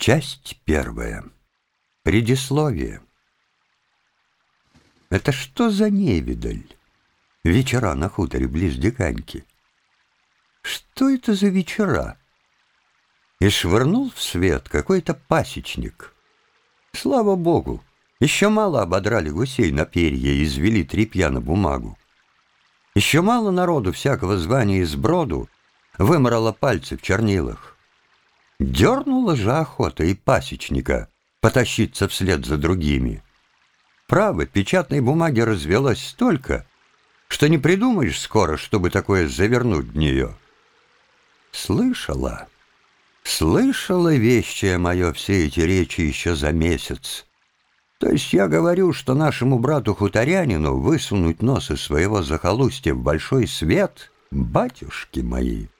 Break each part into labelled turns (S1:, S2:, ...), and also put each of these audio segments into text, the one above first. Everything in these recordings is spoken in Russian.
S1: Часть первая. Предисловие. Это что за невидаль? Вечера на хуторе близ Диканьки. Что это за вечера? И швырнул в свет какой-то пасечник. Слава богу, еще мало ободрали гусей на перья и извели тряпья на бумагу. Еще мало народу всякого звания из броду выморало пальцы в чернилах. Дернула же охота и пасечника потащиться вслед за другими. Право, печатной бумаги развелось столько, что не придумаешь скоро, чтобы такое завернуть в нее. Слышала, слышала вещее мое все эти речи еще за месяц. То есть я говорю, что нашему брату-хуторянину высунуть нос из своего захолустья в большой свет, батюшки мои —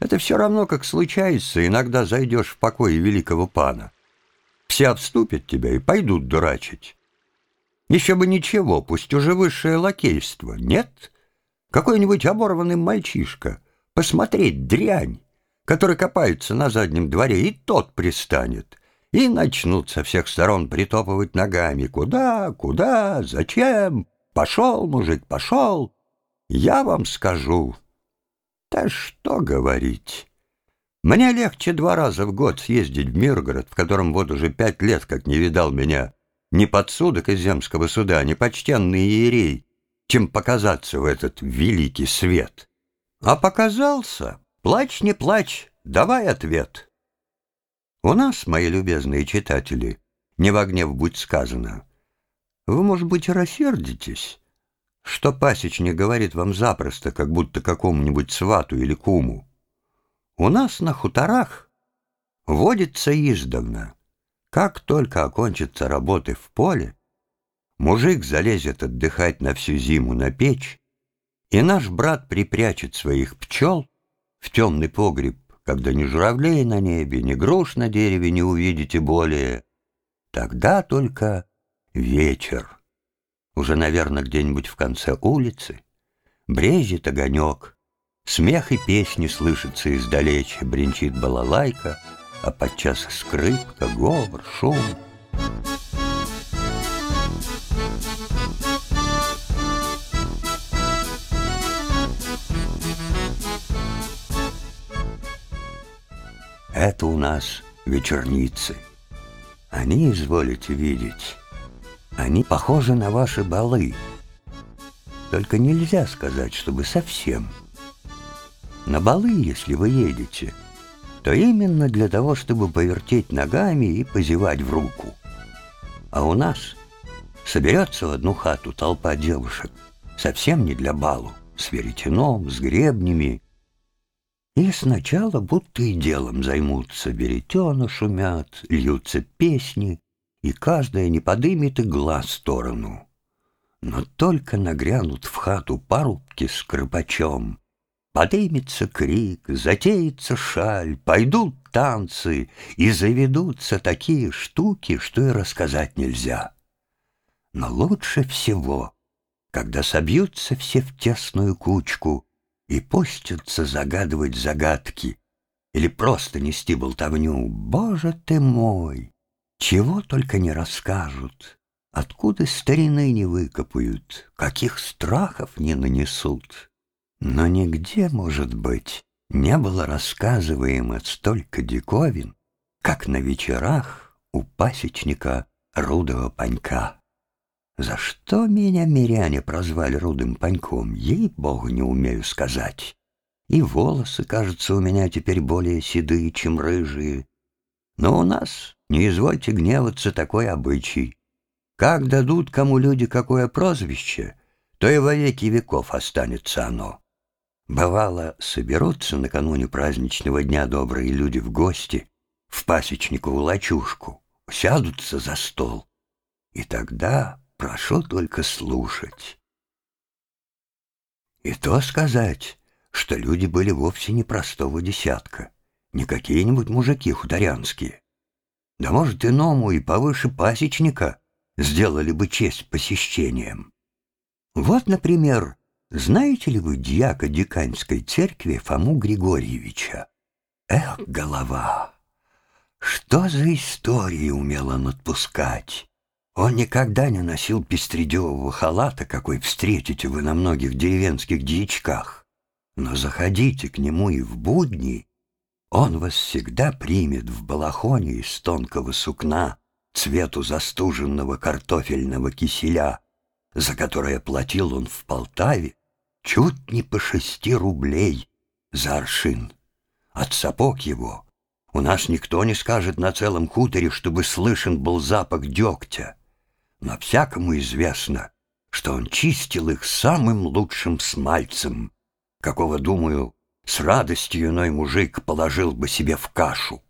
S1: это все равно, как случается, иногда зайдешь в покое великого пана. Все обступят тебя и пойдут дурачить. Еще бы ничего, пусть уже высшее лакейство. Нет? Какой-нибудь оборванный мальчишка. Посмотреть дрянь, который копается на заднем дворе, и тот пристанет. И начнут со всех сторон притопывать ногами. Куда, куда, зачем? Пошел, мужик, пошел. Я вам скажу, да что говорить. Мне легче два раза в год съездить в Миргород, в котором вот уже пять лет как не видал меня ни подсудок из земского суда, ни почтенный иерей, чем показаться в этот великий свет. А показался, плачь не плачь, давай ответ. У нас, мои любезные читатели, не в гнев будь сказано, вы, может быть, рассердитесь, что пасечник говорит вам запросто, как будто какому-нибудь свату или куму. У нас на хуторах водится издавна. Как только окончатся работы в поле, мужик залезет отдыхать на всю зиму на печь, и наш брат припрячет своих пчел в темный погреб, когда ни журавлей на небе, ни груш на дереве не увидите более. Тогда только вечер уже, наверное, где-нибудь в конце улицы, брезжит огонек, смех и песни слышатся издалече, бренчит балалайка, а подчас скрипка, говор, шум. Это у нас вечерницы. Они, изволите видеть, они похожи на ваши балы. Только нельзя сказать, чтобы совсем. На балы, если вы едете, то именно для того, чтобы повертеть ногами и позевать в руку. А у нас соберется в одну хату толпа девушек, совсем не для балу, с веретеном, с гребнями. И сначала будто и делом займутся, веретена шумят, льются песни, и каждая не подымет и глаз в сторону. Но только нагрянут в хату парубки с крыпачом, Подымется крик, затеется шаль, пойдут танцы, И заведутся такие штуки, что и рассказать нельзя. Но лучше всего, когда собьются все в тесную кучку И пустятся загадывать загадки Или просто нести болтовню, «Боже ты мой!» Чего только не расскажут, откуда старины не выкопают, каких страхов не нанесут. Но нигде, может быть, не было рассказываемо столько диковин, как на вечерах у пасечника Рудого Панька. За что меня миряне прозвали Рудым Паньком, ей-богу, не умею сказать. И волосы, кажется, у меня теперь более седые, чем рыжие. Но у нас не извольте гневаться такой обычай. Как дадут кому люди какое прозвище, то и во веки веков останется оно. Бывало, соберутся накануне праздничного дня добрые люди в гости, в пасечникову лачушку, сядутся за стол. И тогда прошу только слушать. И то сказать, что люди были вовсе не простого десятка, не какие-нибудь мужики хуторянские. Да может, иному и повыше пасечника сделали бы честь посещением. Вот, например, знаете ли вы дьяка Диканьской церкви Фому Григорьевича? Эх, голова! Что за истории умел он отпускать? Он никогда не носил пестредевого халата, какой встретите вы на многих деревенских дьячках. Но заходите к нему и в будни, он вас всегда примет в балахоне из тонкого сукна, цвету застуженного картофельного киселя, за которое платил он в Полтаве чуть не по шести рублей за аршин. От сапог его у нас никто не скажет на целом хуторе, чтобы слышен был запах дегтя но всякому известно, что он чистил их самым лучшим смальцем, какого, думаю, с радостью иной мужик положил бы себе в кашу.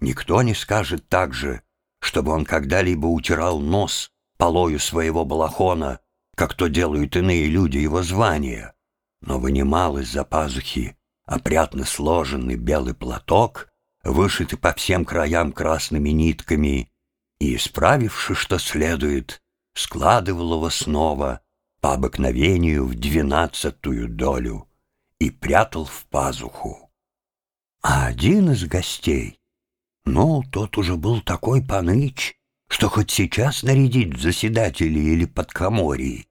S1: Никто не скажет также, чтобы он когда-либо утирал нос полою своего балахона, как то делают иные люди его звания, но вынимал из-за пазухи опрятно сложенный белый платок, вышитый по всем краям красными нитками, и, исправивши, что следует, складывал его снова по обыкновению в двенадцатую долю и прятал в пазуху. А один из гостей, ну, тот уже был такой паныч, что хоть сейчас нарядить в заседателей или под коморьей,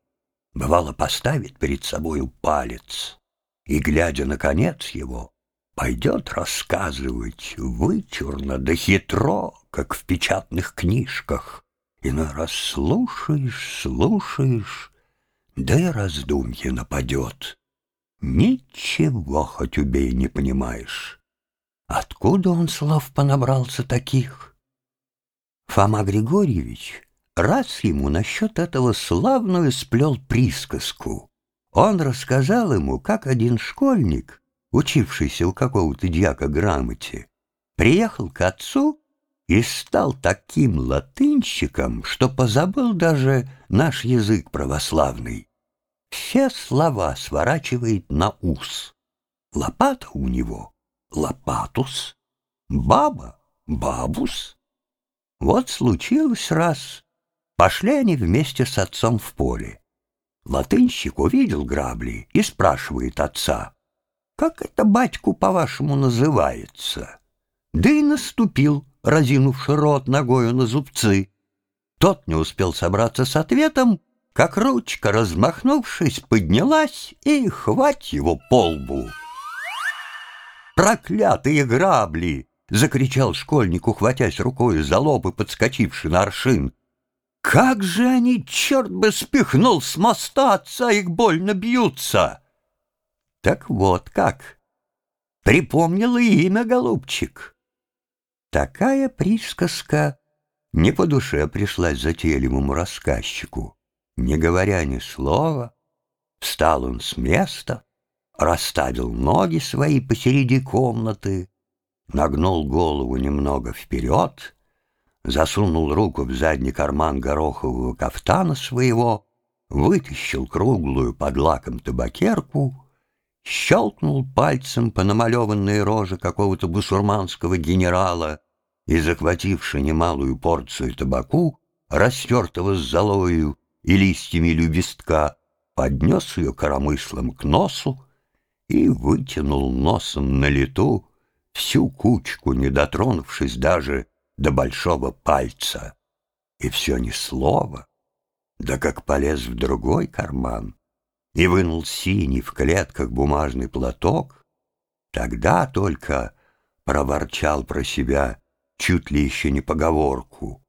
S1: бывало поставит перед собою палец и, глядя на конец его, пойдет рассказывать вычурно да хитро, как в печатных книжках. Иной раз слушаешь, слушаешь, да и раздумье нападет. Ничего хоть убей не понимаешь. Откуда он слов понабрался таких? Фома Григорьевич раз ему насчет этого славную сплел присказку. Он рассказал ему, как один школьник, учившийся у какого-то дьяка грамоте, приехал к отцу и стал таким латынщиком, что позабыл даже наш язык православный. Все слова сворачивает на ус. Лопата у него — лопатус, баба — бабус. Вот случилось раз. Пошли они вместе с отцом в поле. Латынщик увидел грабли и спрашивает отца, «Как это, батьку, по-вашему, называется?» Да и наступил разинувши рот ногою на зубцы. Тот не успел собраться с ответом, как ручка, размахнувшись, поднялась и хвать его по лбу. «Проклятые грабли!» — закричал школьник, ухватясь рукой за лоб и подскочивший на аршин. «Как же они, черт бы, спихнул с моста отца, их больно бьются!» «Так вот как!» Припомнил имя, голубчик. Такая присказка не по душе пришлась затейливому рассказчику. Не говоря ни слова, встал он с места, расставил ноги свои посреди комнаты, нагнул голову немного вперед, засунул руку в задний карман горохового кафтана своего, вытащил круглую под лаком табакерку, щелкнул пальцем по намалеванной роже какого-то бусурманского генерала и, захвативши немалую порцию табаку, растертого с золою и листьями любестка, поднес ее коромыслом к носу и вытянул носом на лету всю кучку, не дотронувшись даже до большого пальца. И все ни слова, да как полез в другой карман и вынул синий в клетках бумажный платок, тогда только проворчал про себя чуть ли еще не поговорку.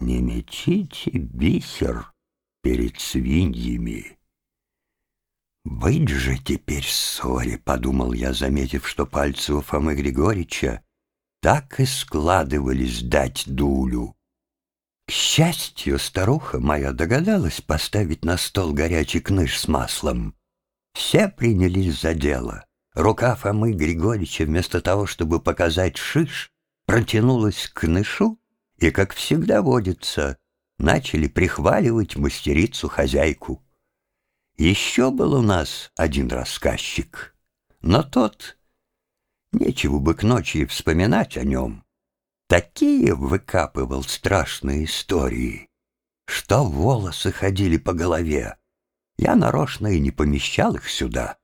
S1: «Не метите бисер перед свиньями». «Быть же теперь ссоре», — подумал я, заметив, что пальцы у Фомы Григорьевича так и складывались дать дулю. К счастью, старуха моя догадалась поставить на стол горячий кныш с маслом. Все принялись за дело. Рука Фомы Григорьевича вместо того, чтобы показать шиш, протянулась к нышу и, как всегда водится, начали прихваливать мастерицу-хозяйку. Еще был у нас один рассказчик, но тот, нечего бы к ночи вспоминать о нем, такие выкапывал страшные истории, что волосы ходили по голове. Я нарочно и не помещал их сюда.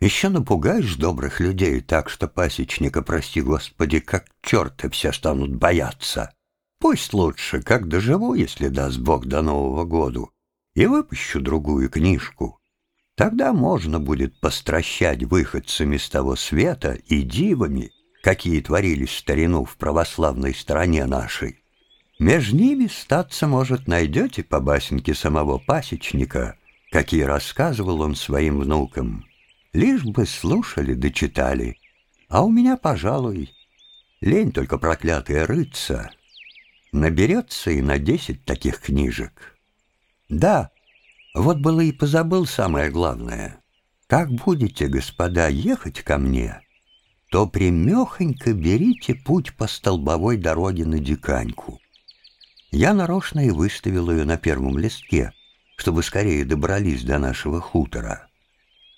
S1: Еще напугаешь добрых людей так, что пасечника, прости господи, как черты все станут бояться. Пусть лучше, как доживу, если даст Бог до Нового года, и выпущу другую книжку. Тогда можно будет постращать выходцами с того света и дивами, какие творились в старину в православной стране нашей. Между ними, статься может, найдете по басенке самого пасечника, какие рассказывал он своим внукам. Лишь бы слушали да читали. А у меня, пожалуй, лень только проклятая рыться. Наберется и на десять таких книжек. Да, вот было и позабыл самое главное. Как будете, господа, ехать ко мне, то примехонько берите путь по столбовой дороге на Диканьку. Я нарочно и выставил ее на первом листке, чтобы скорее добрались до нашего хутора.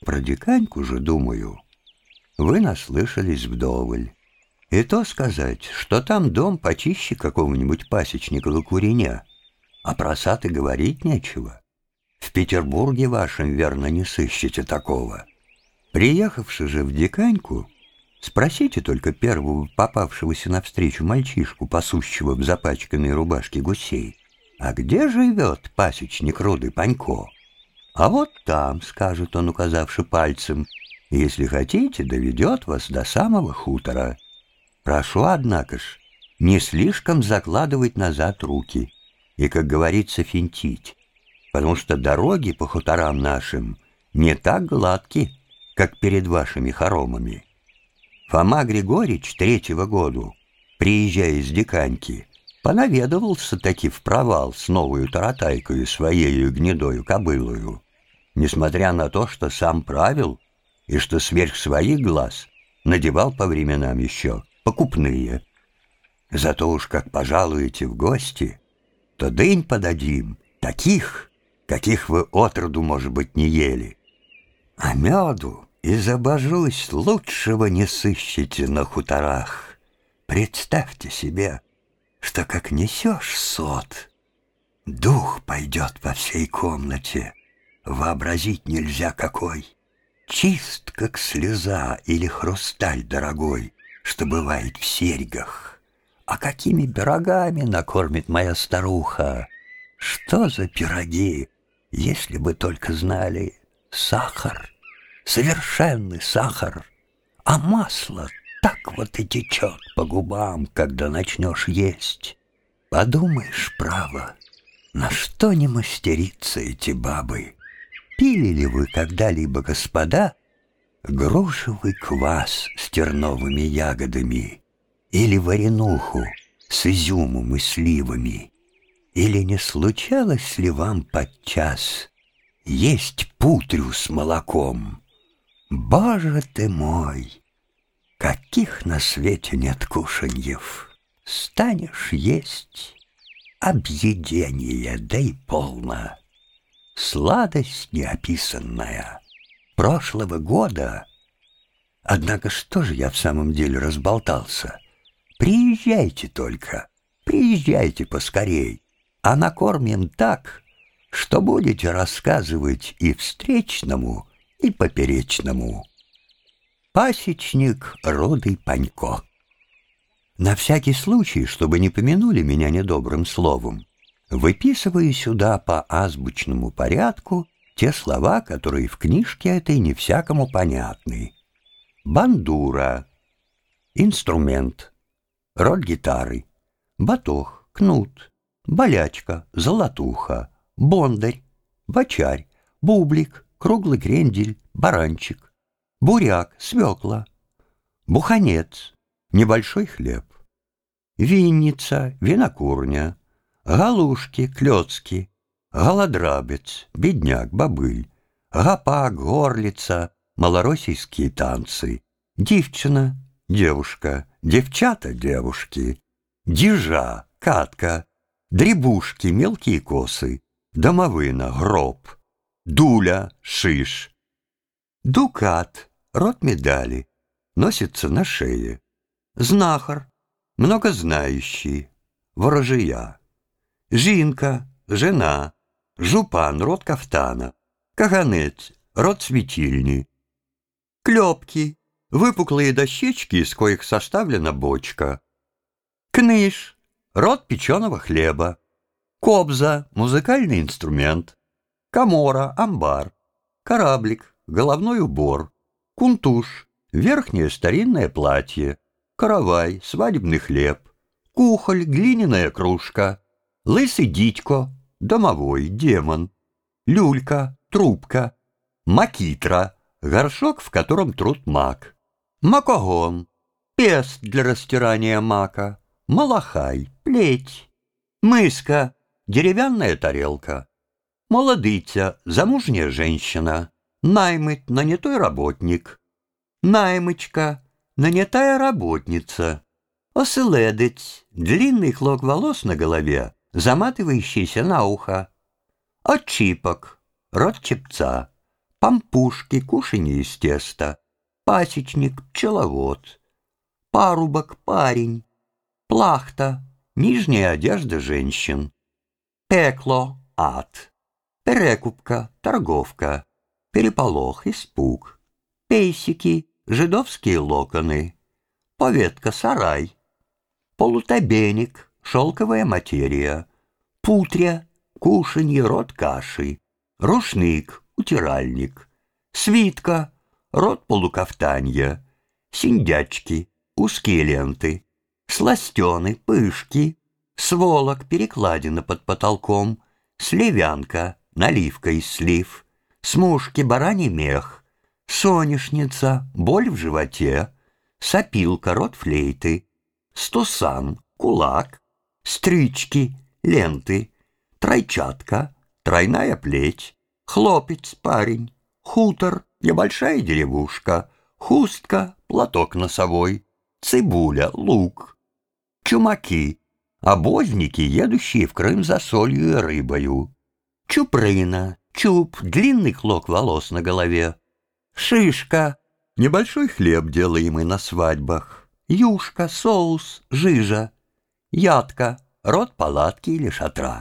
S1: Про Диканьку же, думаю, вы наслышались вдоволь. И то сказать, что там дом почище какого-нибудь пасечникова куреня, а про сад и говорить нечего. В Петербурге вашем, верно, не сыщете такого. Приехавши же в Диканьку, спросите только первого попавшегося навстречу мальчишку, пасущего в запачканной рубашке гусей, а где живет пасечник Руды Панько? А вот там, скажет он, указавши пальцем, если хотите, доведет вас до самого хутора. Прошу, однако ж, не слишком закладывать назад руки и, как говорится, финтить потому что дороги по хуторам нашим не так гладки, как перед вашими хоромами. Фома Григорьевич третьего году, приезжая из Диканьки, понаведывался таки в провал с новую таратайкою своею гнедою кобылою, несмотря на то, что сам правил и что сверх своих глаз надевал по временам еще покупные. Зато уж как пожалуете в гости, то дынь подадим таких, каких вы отроду, может быть, не ели. А меду, и забожусь, лучшего не сыщете на хуторах. Представьте себе, что как несешь сот, дух пойдет по всей комнате, вообразить нельзя какой. Чист, как слеза или хрусталь дорогой, что бывает в серьгах. А какими пирогами накормит моя старуха? Что за пироги? Если бы только знали, сахар, совершенный сахар, а масло так вот и течет по губам, когда начнешь есть. Подумаешь, право, на что не мастерицы эти бабы? Пили ли вы когда-либо, господа, грушевый квас с терновыми ягодами или варенуху с изюмом и сливами? Или не случалось ли вам подчас есть путрю с молоком? Боже ты мой! Каких на свете нет кушаньев! Станешь есть объедение, да и полно. Сладость неописанная. Прошлого года... Однако что же я в самом деле разболтался? Приезжайте только, приезжайте поскорей а накормим так, что будете рассказывать и встречному, и поперечному. Пасечник Роды Панько. На всякий случай, чтобы не помянули меня недобрым словом, выписываю сюда по азбучному порядку те слова, которые в книжке этой не всякому понятны. Бандура, инструмент, роль гитары, батох, кнут, болячка, золотуха, бондарь, бочарь, бублик, круглый крендель, баранчик, буряк, свекла, буханец, небольшой хлеб, винница, винокурня, галушки, клёцки, голодрабец, бедняк, бобыль, гапак, горлица, малороссийские танцы, девчина, девушка, девчата, девушки, дижа, катка, дребушки, мелкие косы, домовына, гроб, дуля, шиш, дукат, рот медали, носится на шее, знахар, многознающий, ворожия, жинка, жена, жупан, рот кафтана, каганец, рот светильни, Клепки, выпуклые дощечки, из коих составлена бочка. Кныш, рот печеного хлеба. Кобза, музыкальный инструмент. Камора, амбар. Кораблик, головной убор. Кунтуш, верхнее старинное платье. Каравай, свадебный хлеб. Кухоль, глиняная кружка. Лысый дитько, домовой, демон. Люлька, трубка. Макитра, горшок, в котором труд мак. Макогон, пест для растирания мака. Малахай, плеть. Мыска, деревянная тарелка. Молодиця, замужняя женщина. Наймыть, нанятой работник. Наймычка, нанятая работница. Оселедец, длинный клок волос на голове, заматывающийся на ухо. Отчипок, рот чепца. Пампушки, кушанье из теста. Пасечник, пчеловод. Парубок, парень. Плахта, нижняя одежда женщин. Пекло, ад. Перекупка, торговка. Переполох, испуг. Пейсики, жидовские локоны. Поветка, сарай. Полутобеник, шелковая материя. Путря, кушанье, рот каши. Рушник, утиральник. Свитка, рот полукафтанья. Синдячки, узкие ленты сластены, пышки, сволок, перекладина под потолком, сливянка, наливка из слив, смушки, бараний мех, соняшница, боль в животе, сопилка, рот флейты, стусан, кулак, стрички, ленты, тройчатка, тройная плеть, хлопец, парень, хутор, небольшая деревушка, хустка, платок носовой, цибуля, лук, чумаки, обозники, едущие в Крым за солью и рыбою, чупрына, чуб, длинный клок волос на голове, шишка, небольшой хлеб, делаемый на свадьбах, юшка, соус, жижа, ядка, рот палатки или шатра.